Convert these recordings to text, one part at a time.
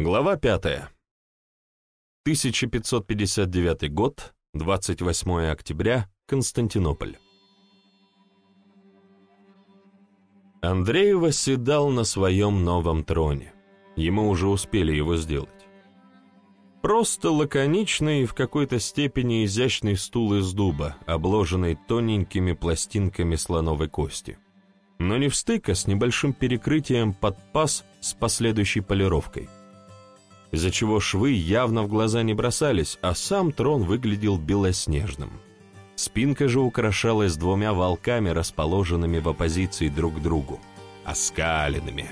Глава 5. 1559 год, 28 октября, Константинополь. Андрей восседал на своем новом троне. Ему уже успели его сделать. Просто лаконичный и в какой-то степени изящный стул из дуба, обложенный тоненькими пластинками слоновой кости. Но не в стык, а с небольшим перекрытием под паз с последующей полировкой. Из-за чего швы явно в глаза не бросались, а сам трон выглядел белоснежным. Спинка же украшалась двумя волками, расположенными в оппозиции друг к другу, оскаленными,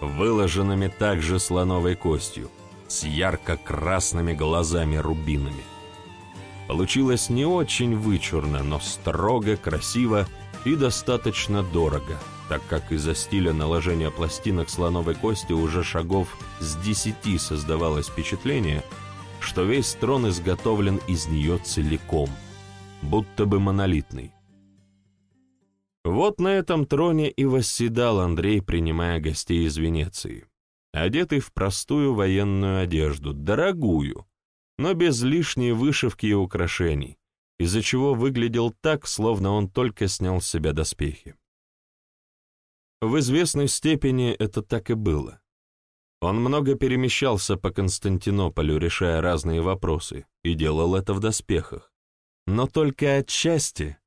выложенными также слоновой костью, с ярко-красными глазами-рубинами. Получилось не очень вычурно, но строго, красиво и достаточно дорого, так как из-за стиля наложения пластинок слоновой кости уже шагов с десяти создавалось впечатление, что весь трон изготовлен из нее целиком, будто бы монолитный. Вот на этом троне и восседал Андрей, принимая гостей из Венеции одетый в простую военную одежду, дорогую, но без лишней вышивки и украшений, из-за чего выглядел так, словно он только снял с себя доспехи. В известной степени это так и было. Он много перемещался по Константинополю, решая разные вопросы, и делал это в доспехах. Но только отчасти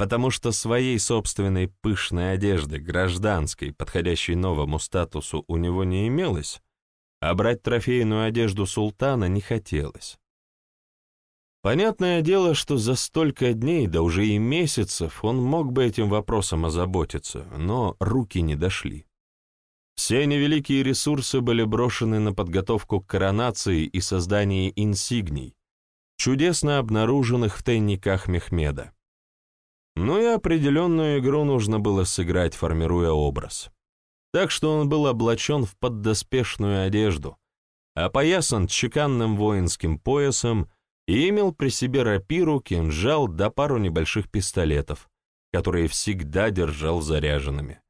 потому что своей собственной пышной одежды, гражданской, подходящей новому статусу, у него не имелось, а брать трофейную одежду султана не хотелось. Понятное дело, что за столько дней, да уже и месяцев, он мог бы этим вопросом озаботиться, но руки не дошли. Все невеликие ресурсы были брошены на подготовку к коронации и создание инсигний, чудесно обнаруженных в тайниках Мехмеда. Но и определенную игру нужно было сыграть, формируя образ. Так что он был облачен в поддоспешную одежду, опоясан чеканным воинским поясом и имел при себе рапиру, кинжал да пару небольших пистолетов, которые всегда держал заряженными.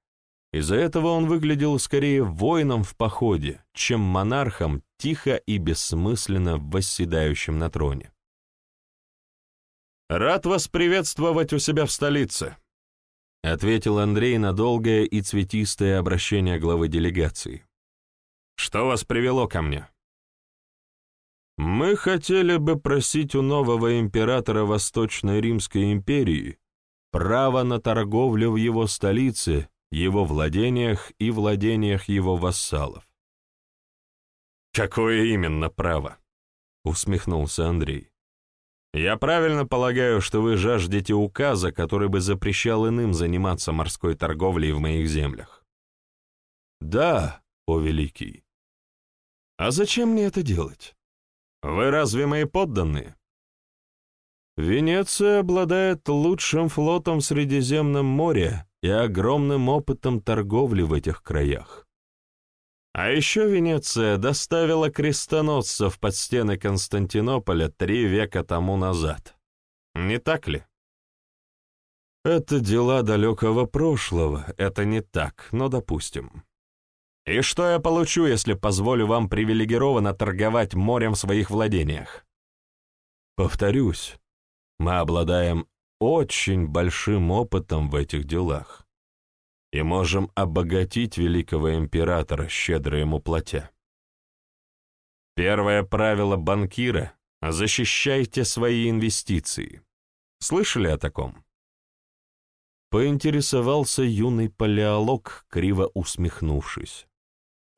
Из-за этого он выглядел скорее воином в походе, чем монархом, тихо и бессмысленно восседающим на троне. «Рад вас приветствовать у себя в столице», — ответил Андрей на долгое и цветистое обращение главы делегации. «Что вас привело ко мне?» «Мы хотели бы просить у нового императора Восточной Римской империи право на торговлю в его столице, его владениях и владениях его вассалов». «Какое именно право?» — усмехнулся Андрей. Я правильно полагаю, что вы жаждете указа, который бы запрещал иным заниматься морской торговлей в моих землях? Да, о великий. А зачем мне это делать? Вы разве мои подданные? Венеция обладает лучшим флотом в Средиземном море и огромным опытом торговли в этих краях. А еще Венеция доставила крестоносцев под стены Константинополя три века тому назад. Не так ли? Это дела далекого прошлого, это не так, но допустим. И что я получу, если позволю вам привилегированно торговать морем в своих владениях? Повторюсь, мы обладаем очень большим опытом в этих делах и можем обогатить великого императора, щедро ему платя. Первое правило банкира — защищайте свои инвестиции. Слышали о таком? Поинтересовался юный палеолог, криво усмехнувшись.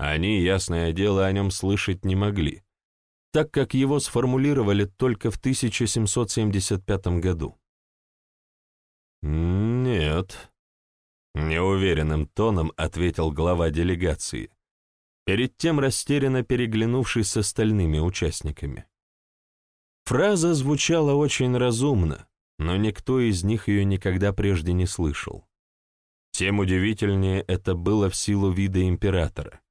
Они, ясное дело, о нем слышать не могли, так как его сформулировали только в 1775 году. «Нет», Неуверенным тоном ответил глава делегации, перед тем растерянно переглянувшись с остальными участниками. Фраза звучала очень разумно, но никто из них ее никогда прежде не слышал. Тем удивительнее это было в силу вида императора.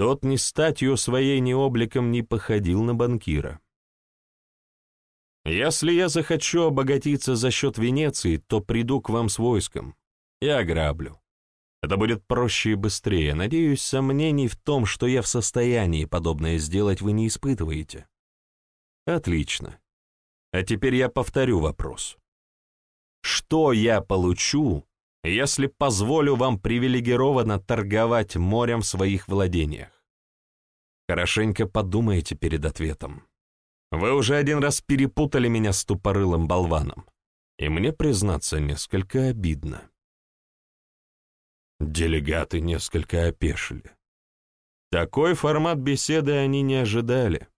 Тот ни статью своей, ни обликом не походил на банкира. «Если я захочу обогатиться за счет Венеции, то приду к вам с войском, и ограблю. Это будет проще и быстрее. Надеюсь, сомнений в том, что я в состоянии подобное сделать, вы не испытываете. Отлично. А теперь я повторю вопрос. Что я получу, если позволю вам привилегированно торговать морем в своих владениях? Хорошенько подумайте перед ответом. Вы уже один раз перепутали меня с тупорылым болваном, и мне, признаться, несколько обидно. Делегаты несколько опешили. Такой формат беседы они не ожидали.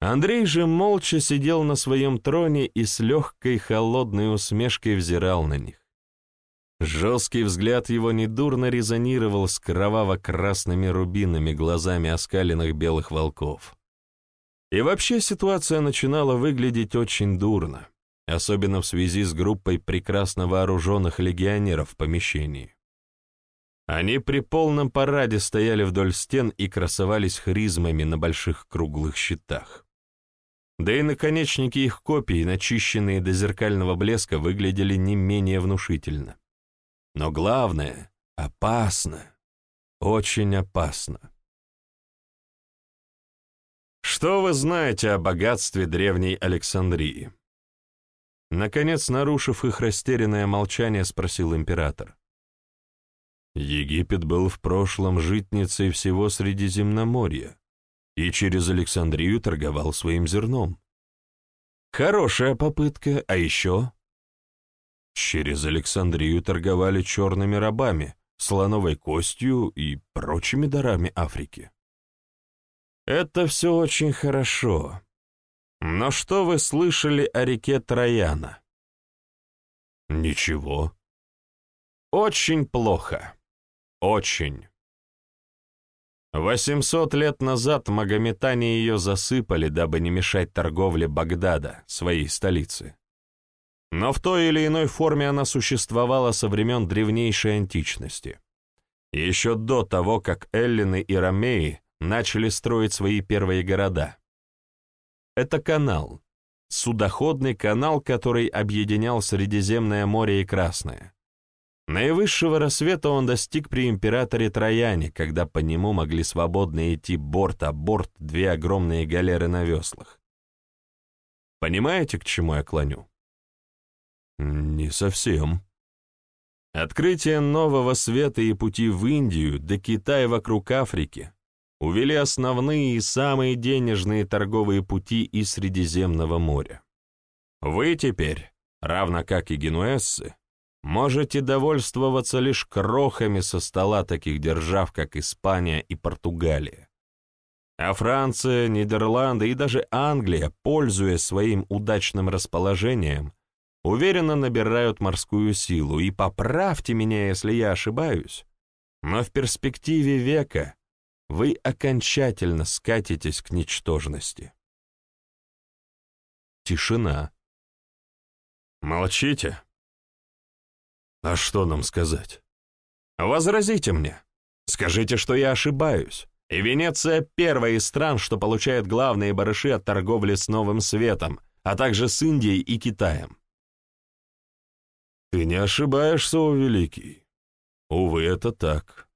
Андрей же молча сидел на своем троне и с легкой холодной усмешкой взирал на них. Жесткий взгляд его недурно резонировал с кроваво-красными рубинами глазами оскаленных белых волков. И вообще ситуация начинала выглядеть очень дурно, особенно в связи с группой прекрасно вооруженных легионеров в помещении. Они при полном параде стояли вдоль стен и красовались хризмами на больших круглых щитах. Да и наконечники их копий, начищенные до зеркального блеска, выглядели не менее внушительно. Но главное — опасно. Очень опасно. Что вы знаете о богатстве древней Александрии? Наконец, нарушив их растерянное молчание, спросил император. Египет был в прошлом житницей всего Средиземноморья и через Александрию торговал своим зерном. Хорошая попытка, а еще? Через Александрию торговали черными рабами, слоновой костью и прочими дарами Африки. Это все очень хорошо. Но что вы слышали о реке Трояна? Ничего. Очень плохо. Очень. Восемьсот лет назад магометане ее засыпали, дабы не мешать торговле Багдада, своей столицы. Но в той или иной форме она существовала со времен древнейшей античности. Еще до того, как эллины и ромеи начали строить свои первые города. Это канал, судоходный канал, который объединял Средиземное море и Красное. Наивысшего рассвета он достиг при императоре Трояне, когда по нему могли свободно идти борт о борт две огромные галеры на веслах. Понимаете, к чему я клоню? Не совсем. Открытие нового света и пути в Индию до Китая вокруг Африки увели основные и самые денежные торговые пути из Средиземного моря. Вы теперь, равно как и генуэзцы, можете довольствоваться лишь крохами со стола таких держав, как Испания и Португалия. А Франция, Нидерланды и даже Англия, пользуясь своим удачным расположением, уверенно набирают морскую силу, и поправьте меня, если я ошибаюсь, но в перспективе века вы окончательно скатитесь к ничтожности. Тишина. Молчите. А что нам сказать? Возразите мне. Скажите, что я ошибаюсь. И Венеция — первая из стран, что получает главные барыши от торговли с Новым Светом, а также с Индией и Китаем. Ты не ошибаешься, о великий. Увы, это так.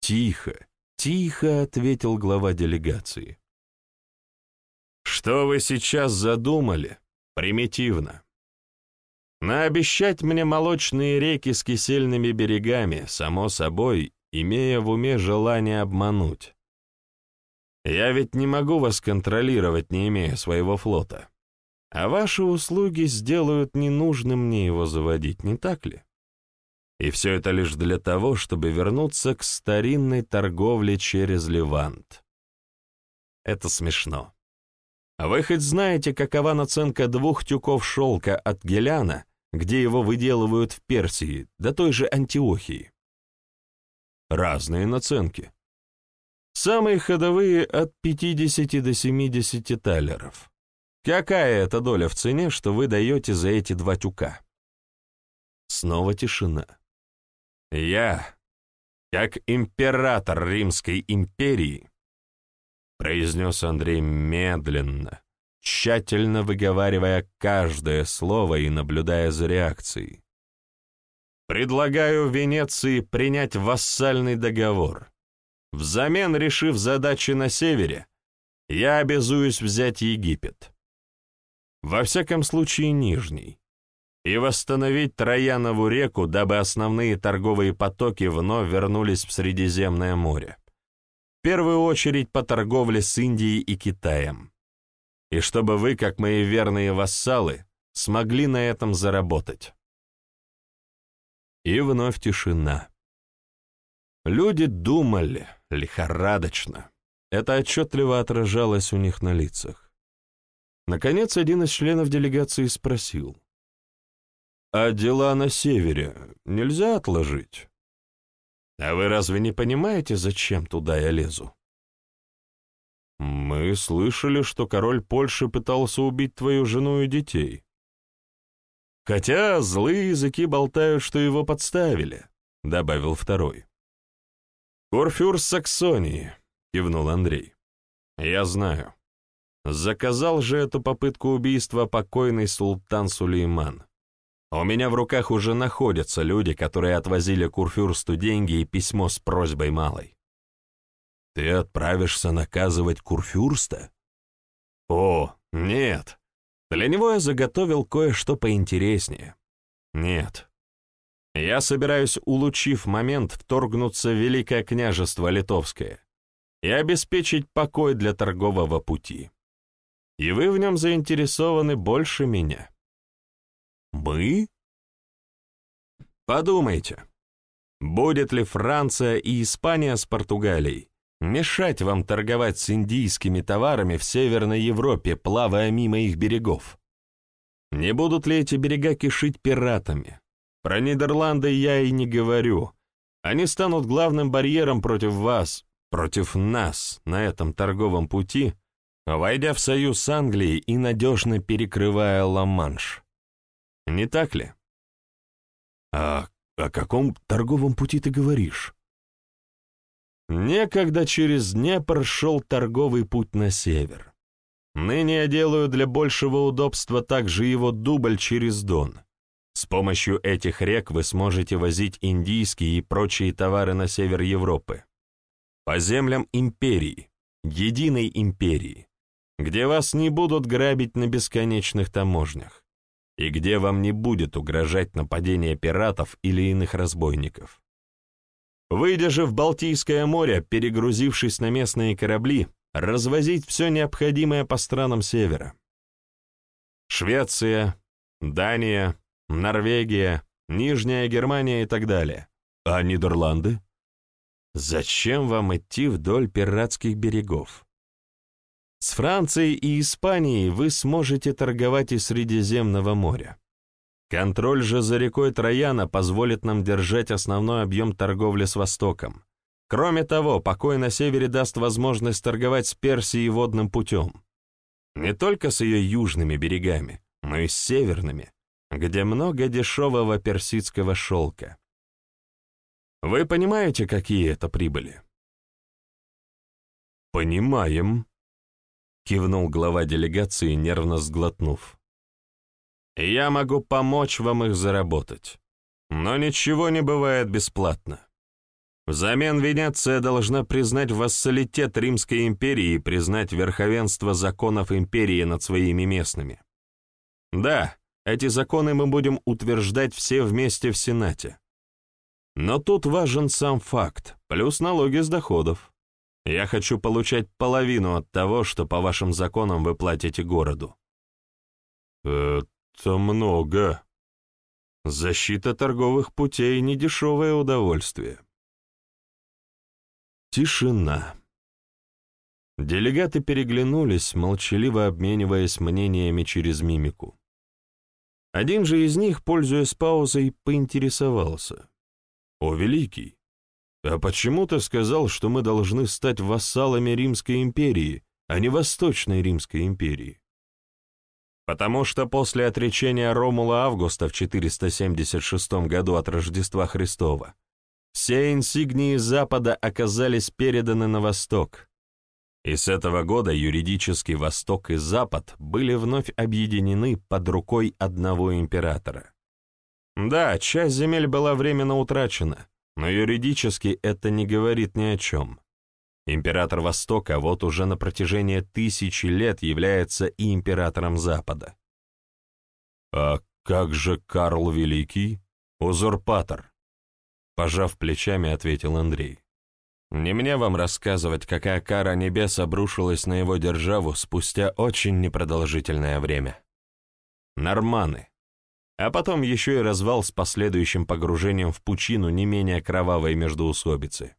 Тихо, тихо, — ответил глава делегации. Что вы сейчас задумали? Примитивно. Наобещать мне молочные реки с кисельными берегами, само собой, имея в уме желание обмануть. Я ведь не могу вас контролировать, не имея своего флота. А ваши услуги сделают ненужным мне его заводить, не так ли? И все это лишь для того, чтобы вернуться к старинной торговле через Левант. Это смешно. А вы хоть знаете, какова наценка двух тюков шелка от Геляна где его выделывают в Персии, до той же Антиохии. Разные наценки. Самые ходовые от 50 до 70 талеров. Какая это доля в цене, что вы даете за эти два тюка? Снова тишина. Я, как император Римской империи, произнес Андрей медленно, тщательно выговаривая каждое слово и наблюдая за реакцией. Предлагаю Венеции принять вассальный договор. Взамен, решив задачи на севере, я обязуюсь взять Египет. Во всяком случае, Нижний. И восстановить Троянову реку, дабы основные торговые потоки вновь вернулись в Средиземное море. В первую очередь по торговле с Индией и Китаем. И чтобы вы, как мои верные вассалы, смогли на этом заработать. И вновь тишина. Люди думали лихорадочно. Это отчетливо отражалось у них на лицах. Наконец, один из членов делегации спросил. «А дела на севере нельзя отложить?» «А вы разве не понимаете, зачем туда я лезу?» «Мы слышали, что король Польши пытался убить твою жену и детей. Хотя злые языки болтают, что его подставили», — добавил второй. «Курфюрст Саксонии», — кивнул Андрей. «Я знаю. Заказал же эту попытку убийства покойный султан Сулейман. У меня в руках уже находятся люди, которые отвозили Курфюрсту деньги и письмо с просьбой малой». «Ты отправишься наказывать Курфюрста?» «О, нет. Для него я заготовил кое-что поинтереснее. Нет, я собираюсь, улучив момент, вторгнуться в Великое княжество Литовское и обеспечить покой для торгового пути. И вы в нем заинтересованы больше меня. Мы? Подумайте, будет ли Франция и Испания с Португалией мешать вам торговать с индийскими товарами в Северной Европе, плавая мимо их берегов? Не будут ли эти берега кишить пиратами, про Нидерланды я и не говорю. Они станут главным барьером против вас, против нас на этом торговом пути, войдя в союз с Англией и надежно перекрывая Ла-Манш. Не так ли? А о каком торговом пути ты говоришь? Некогда через Днепр шел торговый путь на север. Ныне я делаю для большего удобства также его дубль через Дон. С помощью этих рек вы сможете возить индийские и прочие товары на север Европы. По землям империи, единой империи, где вас не будут грабить на бесконечных таможнях, и где вам не будет угрожать нападение пиратов или иных разбойников. Выйдя же в Балтийское море, перегрузившись на местные корабли, развозить все необходимое по странам севера. Швеция, Дания, Норвегия, Нижняя Германия и так далее. А Нидерланды? Зачем вам идти вдоль пиратских берегов? С Францией и Испанией вы сможете торговать из Средиземного моря. Контроль же за рекой Трояна позволит нам держать основной объем торговли с Востоком. Кроме того, покой на севере даст возможность торговать с Персией водным путем. Не только с ее южными берегами, но и с северными, где много дешевого персидского шелка. Вы понимаете, какие это прибыли? «Понимаем», — кивнул глава делегации, нервно сглотнув. «Я могу помочь вам их заработать, но ничего не бывает бесплатно. Взамен Венеция должна признать вассалитет Римской империи и признать верховенство законов империи над своими местными. Да, эти законы мы будем утверждать все вместе в Сенате. Но тут важен сам факт, плюс налоги с доходов. Я хочу получать половину от того, что по вашим законам вы платите городу. Это много. Защита торговых путей — недешевое удовольствие. Тишина. Делегаты переглянулись, молчаливо обмениваясь мнениями через мимику. Один же из них, пользуясь паузой, поинтересовался. «О, Великий, а почему ты сказал, что мы должны стать вассалами Римской империи, а не Восточной Римской империи?» «Потому что после отречения Ромула Августа в 476 году от Рождества Христова все инсигнии Запада оказались переданы на Восток, и с этого года юридически Восток и Запад были вновь объединены под рукой одного императора. Да, часть земель была временно утрачена, но юридически это не говорит ни о чем. Император Востока вот уже на протяжении тысячи лет является и императором Запада. А как же Карл Великий? Узурпатор. Пожав плечами, ответил Андрей. Не мне вам рассказывать, какая кара небес обрушилась на его державу спустя очень непродолжительное время. Норманы. А потом еще и развал с последующим погружением в пучину не менее кровавой междоусобицы.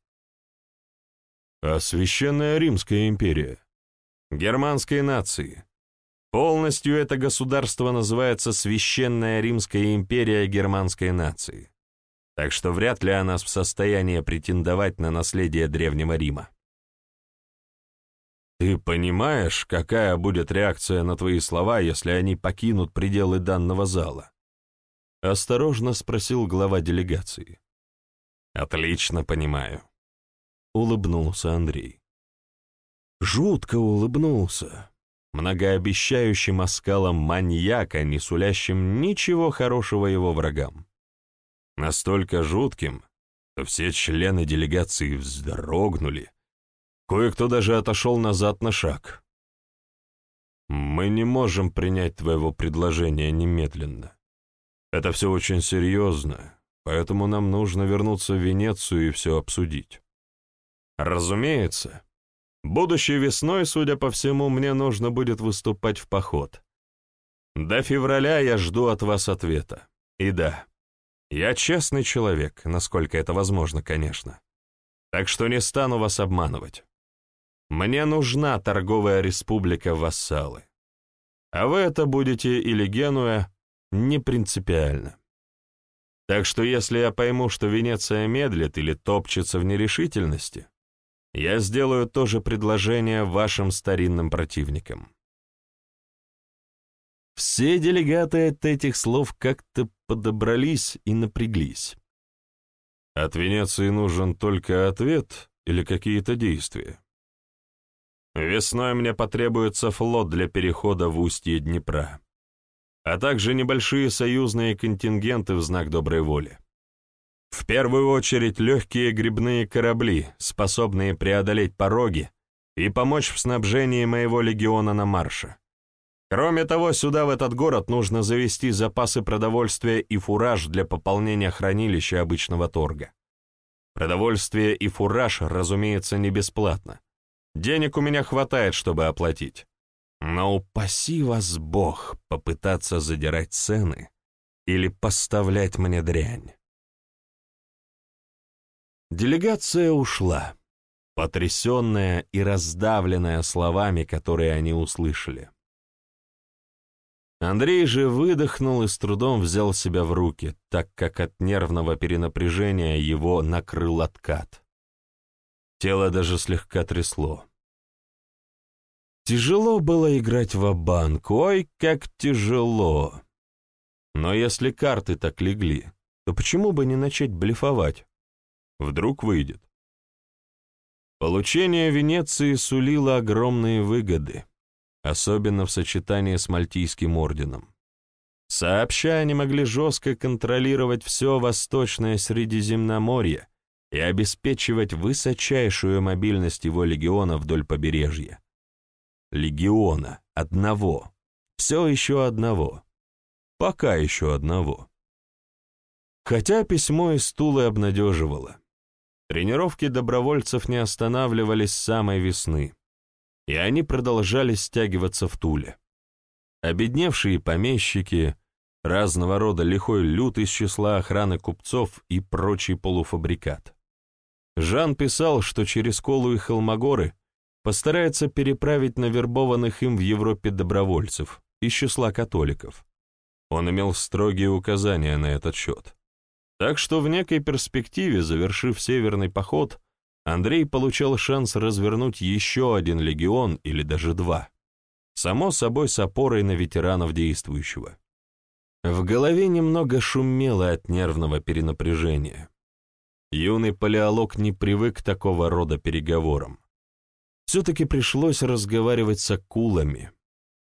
А Священная Римская империя? Германские нации. Полностью это государство называется Священная Римская империя германской нации. Так что вряд ли она в состоянии претендовать на наследие Древнего Рима. Ты понимаешь, какая будет реакция на твои слова, если они покинут пределы данного зала? Осторожно спросил глава делегации. Отлично понимаю. Улыбнулся Андрей. Жутко улыбнулся, многообещающим оскалом маньяка, не сулящим ничего хорошего его врагам. Настолько жутким, что все члены делегации вздрогнули, кое-кто даже отошел назад на шаг. «Мы не можем принять твоего предложения немедленно. Это все очень серьезно, поэтому нам нужно вернуться в Венецию и все обсудить». Разумеется. Будущей весной, судя по всему, мне нужно будет выступать в поход. До февраля я жду от вас ответа. И да, я честный человек, насколько это возможно, конечно. Так что не стану вас обманывать. Мне нужна торговая республика-вассалы. А вы это будете или Генуя, не принципиально. Так что если я пойму, что Венеция медлит или топчется в нерешительности, я сделаю то же предложение вашим старинным противникам. Все делегаты от этих слов как-то подобрались и напряглись. От Венеции нужен только ответ или какие-то действия. Весной мне потребуется флот для перехода в устье Днепра, а также небольшие союзные контингенты в знак доброй воли. В первую очередь легкие грибные корабли, способные преодолеть пороги и помочь в снабжении моего легиона на марше. Кроме того, сюда, в этот город, нужно завести запасы продовольствия и фураж для пополнения хранилища обычного торга. Продовольствие и фураж, разумеется, не бесплатно. Денег у меня хватает, чтобы оплатить. Но упаси вас Бог попытаться задирать цены или поставлять мне дрянь. Делегация ушла, потрясенная и раздавленная словами, которые они услышали. Андрей же выдохнул и с трудом взял себя в руки, так как от нервного перенапряжения его накрыл откат. Тело даже слегка трясло. Тяжело было играть в банк ой, как тяжело. Но если карты так легли, то почему бы не начать блефовать? Вдруг выйдет. Получение Венеции сулило огромные выгоды, особенно в сочетании с Мальтийским орденом. Сообща они могли жестко контролировать все Восточное Средиземноморье и обеспечивать высочайшую мобильность его легиона вдоль побережья. Легиона, одного, все еще одного, пока еще одного. Хотя письмо из Тулы обнадеживало. Тренировки добровольцев не останавливались с самой весны, и они продолжали стягиваться в Туле. Обедневшие помещики, разного рода лихой люд из числа охраны купцов и прочий полуфабрикат. Жан писал, что через Колу и Холмогоры постарается переправить навербованных им в Европе добровольцев из числа католиков. Он имел строгие указания на этот счет. Так что в некой перспективе, завершив северный поход, Андрей получал шанс развернуть еще один легион или даже два. Само собой, с опорой на ветеранов действующего. В голове немного шумело от нервного перенапряжения. Юный палеолог не привык к такого рода переговорам. Все-таки пришлось разговаривать с акулами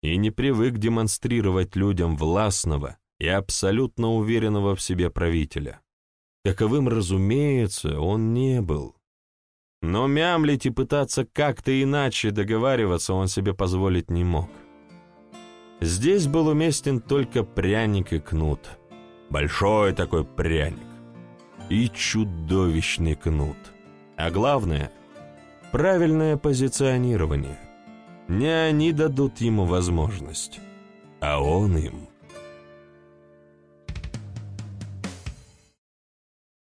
и не привык демонстрировать людям властного, и абсолютно уверенного в себе правителя. Каковым, разумеется, он не был. Но мямлить и пытаться как-то иначе договариваться он себе позволить не мог. Здесь был уместен только пряник и кнут. Большой такой пряник. И чудовищный кнут. А главное — правильное позиционирование. Не они дадут ему возможность, а он им.